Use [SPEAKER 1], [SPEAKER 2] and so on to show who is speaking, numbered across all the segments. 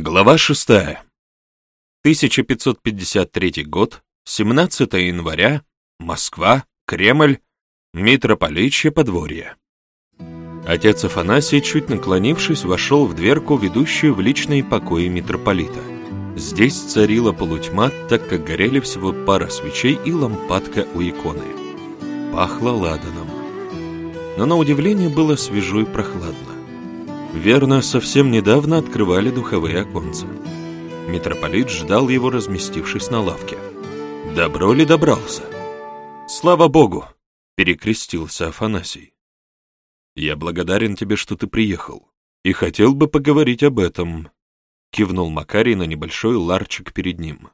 [SPEAKER 1] Глава 6. 1553 год, 17 января, Москва, Кремль, митрополичье подворье. Отец Афанасий, чуть наклонившись, вошел в дверку, ведущую в личные покои митрополита. Здесь царила полутьма, так как горели всего пара свечей и лампадка у иконы. Пахло ладаном. Но на удивление было свежо и прохладно. Верно, совсем недавно открывали духовые оконца. Митрополит ждал его, разместившись на лавке. Добро ли добрался? Слава Богу! Перекрестился Афанасий. Я благодарен тебе, что ты приехал, и хотел бы поговорить об этом. Кивнул Макарий на небольшой ларчик перед ним.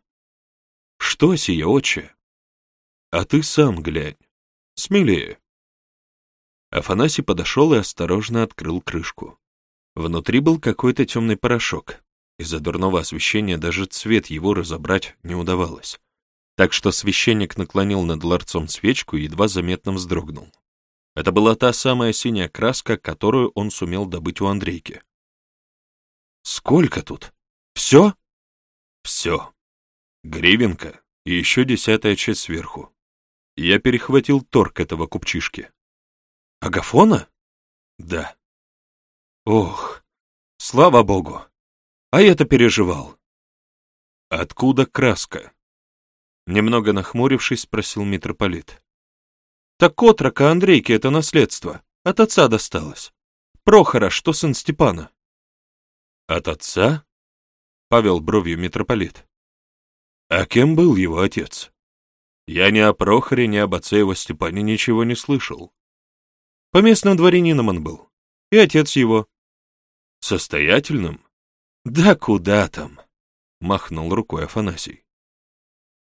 [SPEAKER 1] Что сие, отче? А ты сам глянь. Смелее. Афанасий подошел и осторожно открыл крышку. Внутри был какой-то темный порошок. Из-за дурного освещения даже цвет его разобрать не удавалось. Так что священник наклонил над ларцом свечку и едва заметно вздрогнул. Это была та самая синяя краска, которую он сумел добыть у Андрейки. «Сколько тут? Все?» «Все. Гривенка и еще десятая часть сверху. Я перехватил торг этого купчишки». «Агафона?» «Да». Ох, слава богу! А я-то переживал. Откуда краска? Немного нахмурившись, спросил митрополит. Так отрока Андрейки это наследство. От отца досталось. Прохора, что сын Степана. От отца? Павел бровью митрополит. А кем был его отец? Я ни о Прохоре, ни об отце его Степане ничего не слышал. По местным дворянином он был. И отец его, Состоятельным? Да куда там? Махнул рукой Афанасий.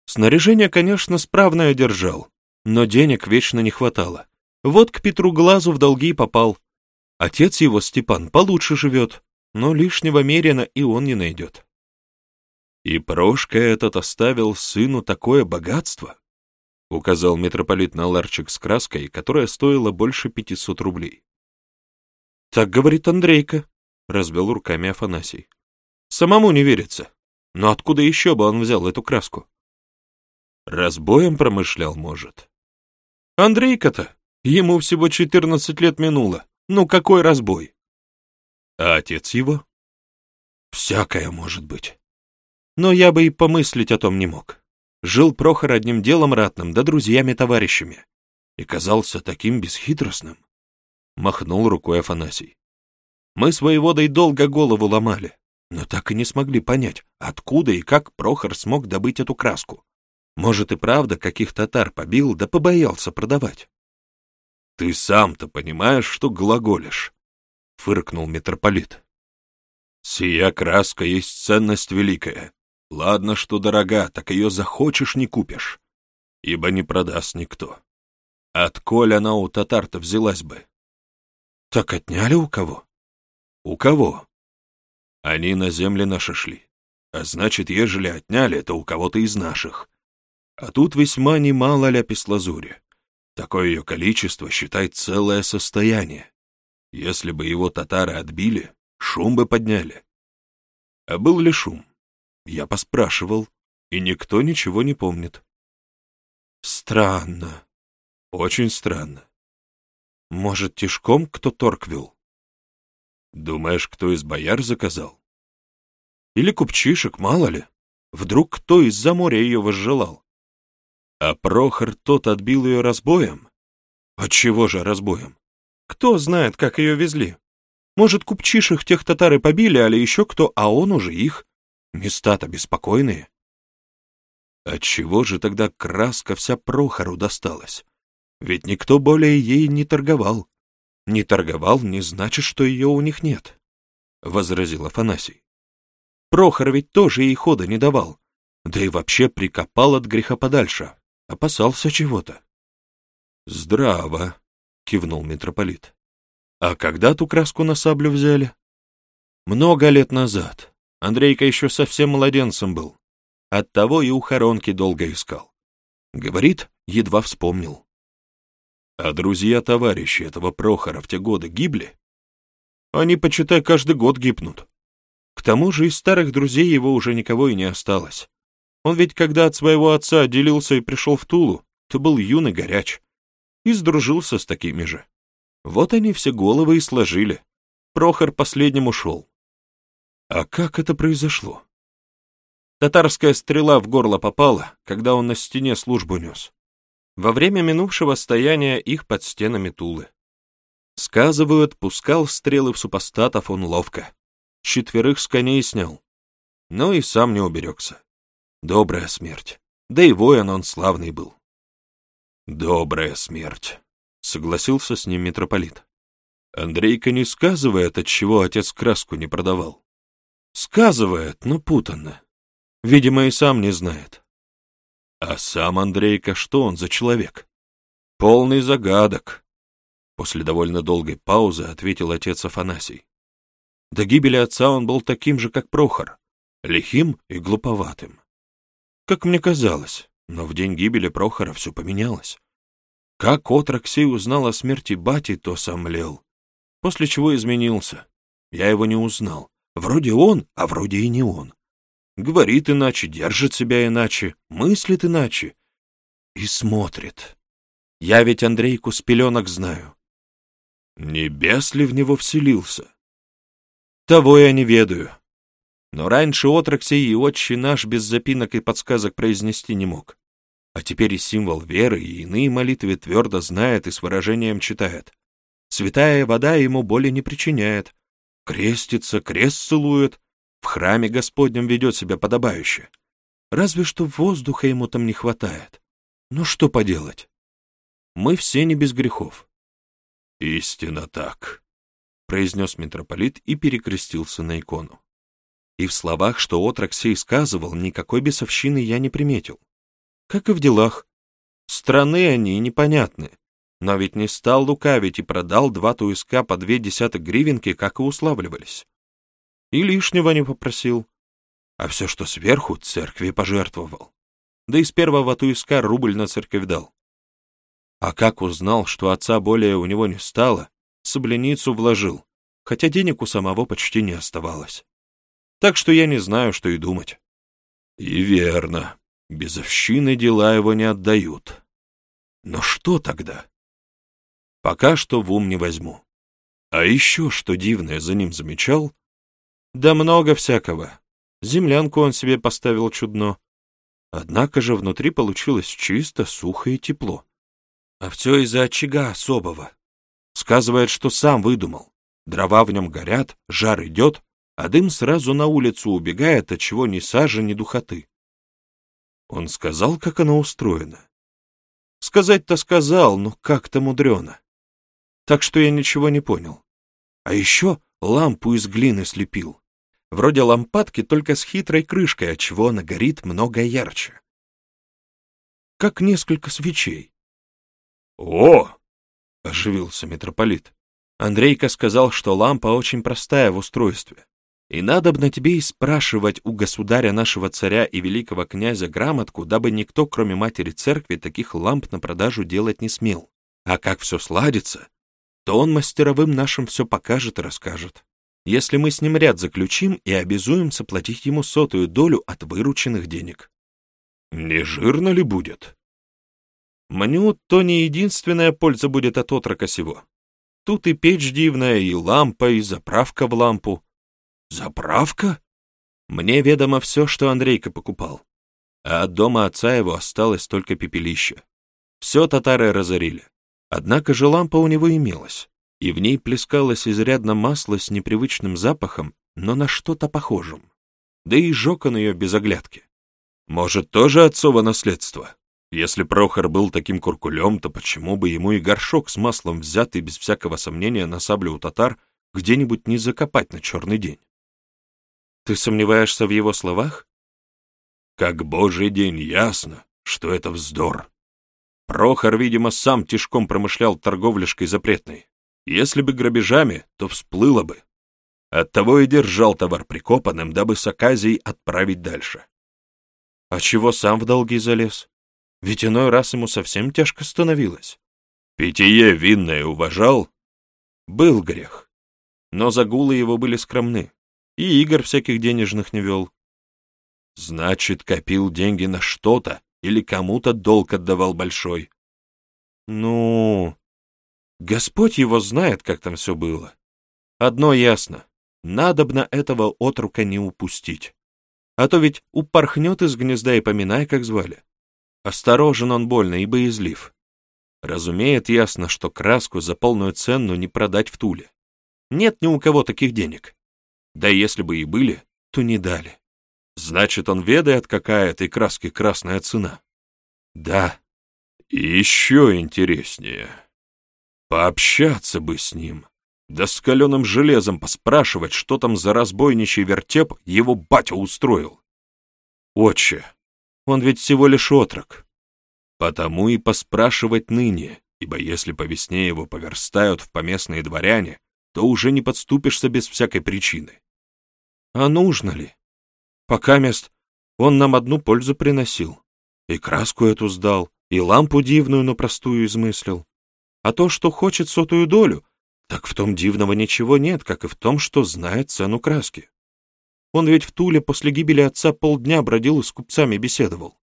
[SPEAKER 1] Снаряжение, конечно, справное держал, но денег вечно не хватало. Вот к Петру Глазу в долги попал. Отец его, Степан, получше живет, но лишнего мерина и он не найдет. И Прошка этот оставил сыну такое богатство, указал митрополит на ларчик с краской, которая стоила больше пятисот рублей. Так говорит Андрейка, развел руками Афанасий. Самому не верится. Но откуда еще бы он взял эту краску? Разбоем промышлял, может. Андрейка-то, ему всего четырнадцать лет минуло. Ну какой разбой? А отец его? Всякое может быть. Но я бы и помыслить о том не мог. Жил Прохор одним делом ратным, да друзьями-товарищами. И казался таким бесхитростным. Махнул рукой Афанасий. Мы с воеводой долго голову ломали, но так и не смогли понять, откуда и как Прохор смог добыть эту краску. Может и правда каких татар побил, да побоялся продавать. «Ты сам-то понимаешь, что глаголишь?» — фыркнул митрополит. «Сия краска есть ценность великая. Ладно, что дорога, так ее захочешь не купишь, ибо не продаст никто. Отколь она у татар-то взялась бы?» «Так отняли у кого?» У кого? Они на земли наши шли. А значит, ежели отняли, то у кого-то из наших. А тут весьма немало ляпис-лазури. Такое ее количество, считай, целое состояние. Если бы его татары отбили, шум бы подняли. А был ли шум? Я поспрашивал, и никто ничего не помнит. Странно. Очень странно. Может, тишком кто торг вел? Думаешь, кто из бояр заказал? Или купчишек, мало ли. Вдруг кто из-за моря ее возжелал? А Прохор тот отбил ее разбоем? Отчего же разбоем? Кто знает, как ее везли? Может, купчишек тех татары побили, али еще кто, а он уже их. Места-то беспокойные. Отчего же тогда краска вся Прохору досталась? Ведь никто более ей не торговал. Не торговал, не значит, что ее у них нет, — возразил Афанасий. Прохор ведь тоже ей хода не давал, да и вообще прикопал от греха подальше, опасался чего-то. Здраво, — кивнул митрополит. А когда ту краску на саблю взяли? Много лет назад. Андрейка еще совсем младенцем был. Оттого и у хоронки долго искал. Говорит, едва вспомнил. А друзья-товарищи этого Прохора в те годы гибли? Они, почитай, каждый год гибнут. К тому же из старых друзей его уже никого и не осталось. Он ведь когда от своего отца отделился и пришел в Тулу, то был юный горяч. И сдружился с такими же. Вот они все головы и сложили. Прохор последним ушел. А как это произошло? Татарская стрела в горло попала, когда он на стене службу нес. Во время минувшего стояния их под стенами Тулы. Сказывают, пускал стрелы в супостатов он ловко. Четверых с коней снял. Но и сам не уберегся. Добрая смерть. Да и воин он славный был. Добрая смерть, согласился с ним митрополит. Андрейка не сказывает, от чего отец краску не продавал. Сказывает, но путанно. Видимо, и сам не знает. А сам Андрейка что он за человек? Полный загадок. После довольно долгой паузы ответил отец Афанасий. До гибели отца он был таким же, как Прохор, лихим и глуповатым. Как мне казалось, но в день гибели Прохора все поменялось. Как Отроксей узнал о смерти бати, то сомлел. После чего изменился. Я его не узнал. Вроде он, а вроде и не он. Говорит иначе, держит себя иначе, мыслит иначе. И смотрит. Я ведь Андрейку с пеленок знаю. Небес ли в него вселился? Того я не ведаю. Но раньше Отроксей и отче наш без запинок и подсказок произнести не мог. А теперь и символ веры, и иные молитвы твердо знает и с выражением читает. Святая вода ему боли не причиняет. Крестится, крест целует, в храме Господнем ведет себя подобающе. Разве что воздуха ему там не хватает. Ну что поделать? Мы все не без грехов. «Истинно так», — произнес митрополит и перекрестился на икону. И в словах, что отрок сей сказывал, никакой бесовщины я не приметил. Как и в делах. Страны они непонятны, но ведь не стал лукавить и продал два туиска по две десятых гривенки, как и уславливались. И лишнего не попросил. А все, что сверху, церкви пожертвовал. Да и с первого туиска рубль на церковь дал. А как узнал, что отца более у него не стало, собляницу вложил, хотя денег у самого почти не оставалось. Так что я не знаю, что и думать. И верно, безовщины дела его не отдают. Но что тогда? Пока что в ум не возьму. А еще что дивное за ним замечал? Да много всякого. Землянку он себе поставил чудно. Однако же внутри получилось чисто, сухо и тепло. А все из-за очага особого. Сказывает, что сам выдумал. Дрова в нем горят, жар идет, а дым сразу на улицу убегает, от чего ни сажи, ни духоты. Он сказал, как оно устроено. Сказать-то сказал, но как-то мудрено. Так что я ничего не понял. А еще лампу из глины слепил. Вроде лампадки, только с хитрой крышкой, от чего она горит много ярче. Как несколько свечей. «О!» — оживился митрополит. Андрейка сказал, что лампа очень простая в устройстве. И надо бы на тебе и спрашивать у государя нашего царя и великого князя грамотку, дабы никто, кроме матери церкви, таких ламп на продажу делать не смел. А как все сладится, то он мастеровым нашим все покажет и расскажет. Если мы с ним ряд заключим и обязуемся платить ему сотую долю от вырученных денег. Не жирно ли будет? Мню, то не единственная польза будет от отрока сего. Тут и печь дивная, и лампа, и заправка в лампу. Заправка? Мне ведомо все, что Андрейка покупал. А от дома отца его осталось только пепелище. Все татары разорили. Однако же лампа у него имелась, и в ней плескалось изрядно масло с непривычным запахом, но на что-то похожем. Да и жег он ее без оглядки. Может, тоже отцово наследство? Если Прохор был таким куркулем, то почему бы ему и горшок с маслом, взятый без всякого сомнения на саблю у татар, где-нибудь не закопать на черный день? Ты сомневаешься в его словах? Как божий день ясно, что это вздор. Прохор, видимо, сам тишком промышлял торговляшкой запретной. Если бы грабежами, то всплыло бы. Оттого и держал товар прикопанным, дабы с оказией отправить дальше. А чего сам в долги залез? Ведь иной раз ему совсем тяжко становилось. Питье винное уважал? Был грех. Но загулы его были скромны. И игр всяких денежных не вел. Значит, копил деньги на что-то или кому-то долг отдавал большой. Ну, Господь его знает, как там все было. Одно ясно, надобно этого отрука не упустить. А то ведь упорхнет из гнезда и поминай, как звали. Осторожен он больно и боязлив. Разумеет ясно, что краску за полную цену не продать в Туле. Нет ни у кого таких денег. Да если бы и были, то не дали. Значит, он ведает, какая этой краски красная цена. Да, и еще интереснее. Пообщаться бы с ним, да с каленым железом поспрашивать, что там за разбойничий вертеп его батя устроил. Отче, он ведь всего лишь отрок. Потому и поспрашивать ныне, ибо если по весне его поверстают в поместные дворяне, то уже не подступишься без всякой причины. А нужно ли? Пока мест он нам одну пользу приносил. И краску эту сдал, и лампу дивную, но простую измыслил. А то, что хочет сотую долю, так в том дивного ничего нет, как и в том, что знает цену краски. Он ведь в Туле после гибели отца полдня бродил и с купцами беседовал.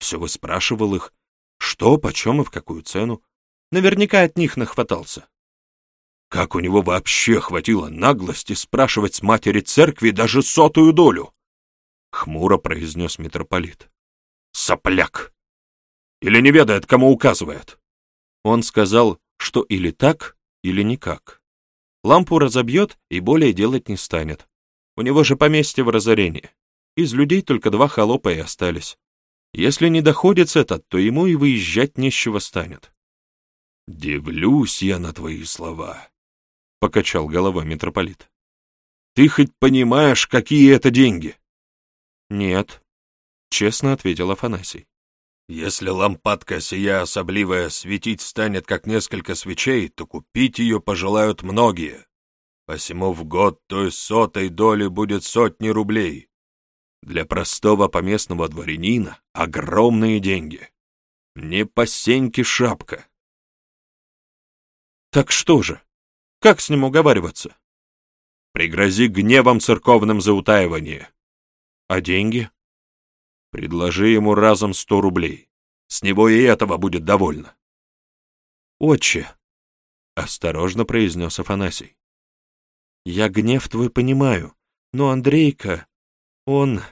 [SPEAKER 1] Все выспрашивал их, что, почем и в какую цену. Наверняка от них нахватался. Как у него вообще хватило наглости спрашивать с матери церкви даже сотую долю? Хмуро произнес митрополит. Сопляк! Или не ведает, кому указывает? Он сказал, что или так, или никак. Лампу разобьет и более делать не станет. У него же поместье в разорении. Из людей только два холопа и остались. Если не доходит этот, то ему и выезжать нечего станет. «Дивлюсь я на твои слова», — покачал головой митрополит. «Ты хоть понимаешь, какие это деньги?» «Нет», — честно ответил Афанасий. Если лампадка сия особливая светить станет, как несколько свечей, то купить ее пожелают многие. Посему в год той сотой доли будет сотни рублей. Для простого поместного дворянина огромные деньги. Не по сеньке шапка. Так что же? Как с ним уговариваться? Пригрози гневом церковным за утаивание. А деньги? Предложи ему разом сто рублей. С него и этого будет довольно. «Отче», — осторожно произнес Афанасий, — «я гнев твой понимаю, но Андрейка, он...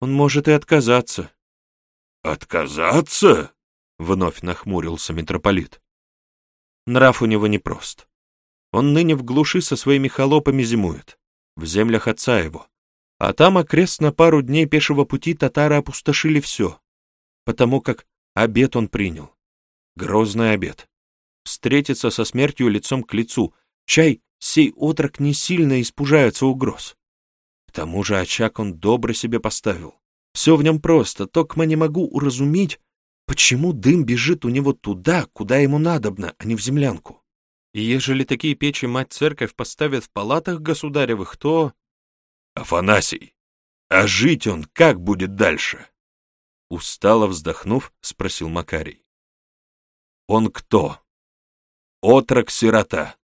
[SPEAKER 1] он может и отказаться». «Отказаться?» — вновь нахмурился митрополит. Нрав у него непрост. Он ныне в глуши со своими холопами зимует, в землях отца его, а там окрест на пару дней пешего пути татары опустошили все, потому как обед он принял. Грозный обед. Встретиться со смертью лицом к лицу. Чай, сей отрок не сильно испужается угроз. К тому же очаг он добро себе поставил. Все в нем просто, токмо не могу уразумить, почему дым бежит у него туда, куда ему надобно, а не в землянку. И ежели такие печи мать церковь поставит в палатах государевых, то... «Афанасий, а жить он как будет дальше?» Устало вздохнув, спросил Макарий. «Он кто?» «Отрок-сирота,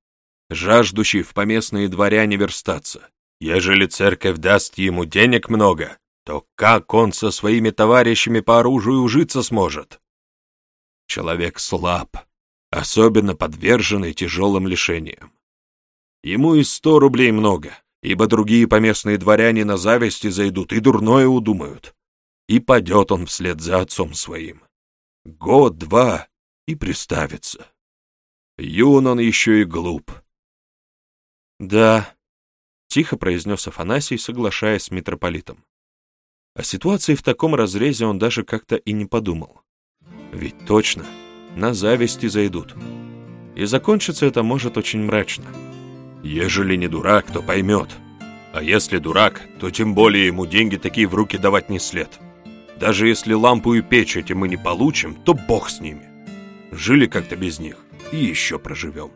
[SPEAKER 1] жаждущий в поместные дворяне верстаться. Ежели церковь даст ему денег много, то как он со своими товарищами по оружию ужиться сможет?» Человек слаб, особенно подверженный тяжелым лишениям. Ему и сто рублей много, ибо другие поместные дворяне на зависти зайдут и дурное удумают. И падет он вслед за отцом своим. Год-два и приставится. Юн он еще и глуп. Да, тихо произнес Афанасий, соглашаясь с митрополитом. О ситуации в таком разрезе он даже как-то и не подумал. Ведь точно, на зависти зайдут. И закончится это может очень мрачно. Ежели не дурак, то поймет. А если дурак, то тем более ему деньги такие в руки давать не след. Даже если лампу и печь эти мы не получим, то бог с ними. Жили как-то без них и еще проживем.